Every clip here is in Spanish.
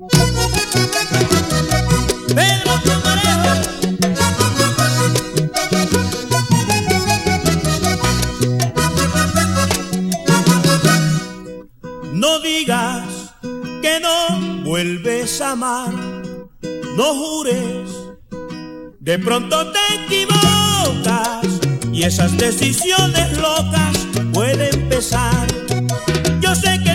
No digas que no vuelves a amar, no jures, de pronto te equivocas y esas decisiones locas pueden pesar. Yo sé que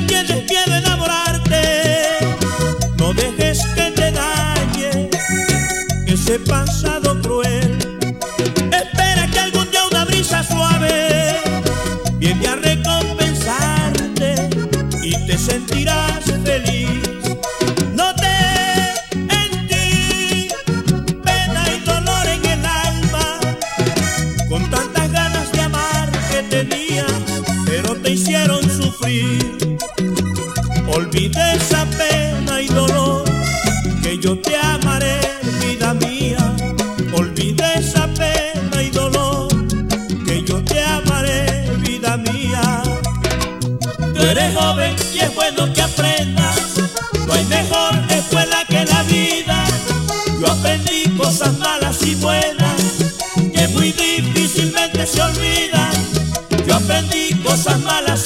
Olvidé esa pena y dolor, que yo te amaré, vida mía. Olvidé esa pena y dolor, que yo te amaré, vida mía. Tú eres joven y es bueno que aprendas. No hay mejor escuela que la vida. Yo aprendí cosas malas y buenas que muy difícilmente se olvidan. Yo aprendí cosas malas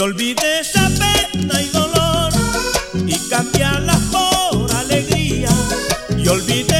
Y olvides esa pena y dolor y cambiarla por alegría. Y olvides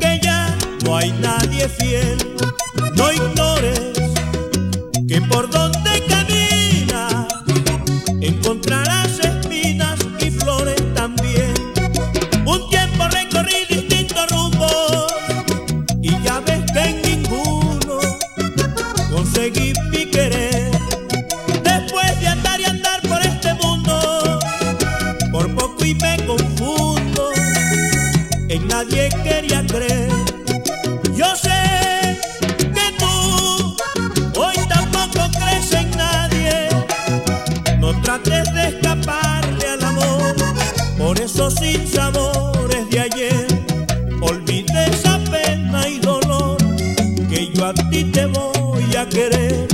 que ya no hay nadie fiel. No ignores que por donde caminas encontrarás nadie quería creer. Yo sé que tú hoy tampoco crees en nadie. No trates de escaparle al amor por esos sinsabores de ayer. Olvide esa pena y dolor que yo a ti te voy a querer.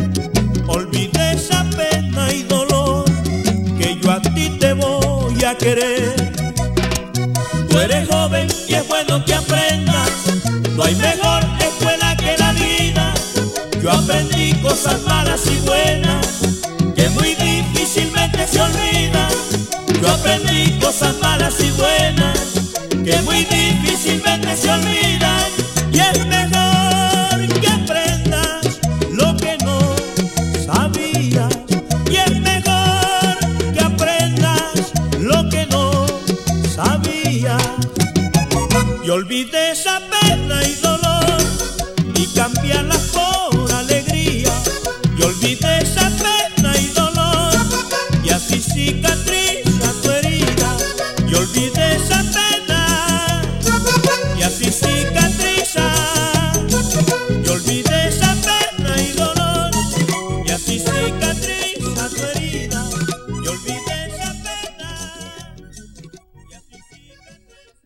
Olvide esa pena y dolor que yo a ti te voy a querer. Tú eres joven y es bueno que aprendas. No hay mejor escuela que la vida. Yo aprendí cosas malas y buenas que muy difícilmente se olvidan. Yo aprendí cosas malas y buenas que muy difícilmente se olvidan. olvides a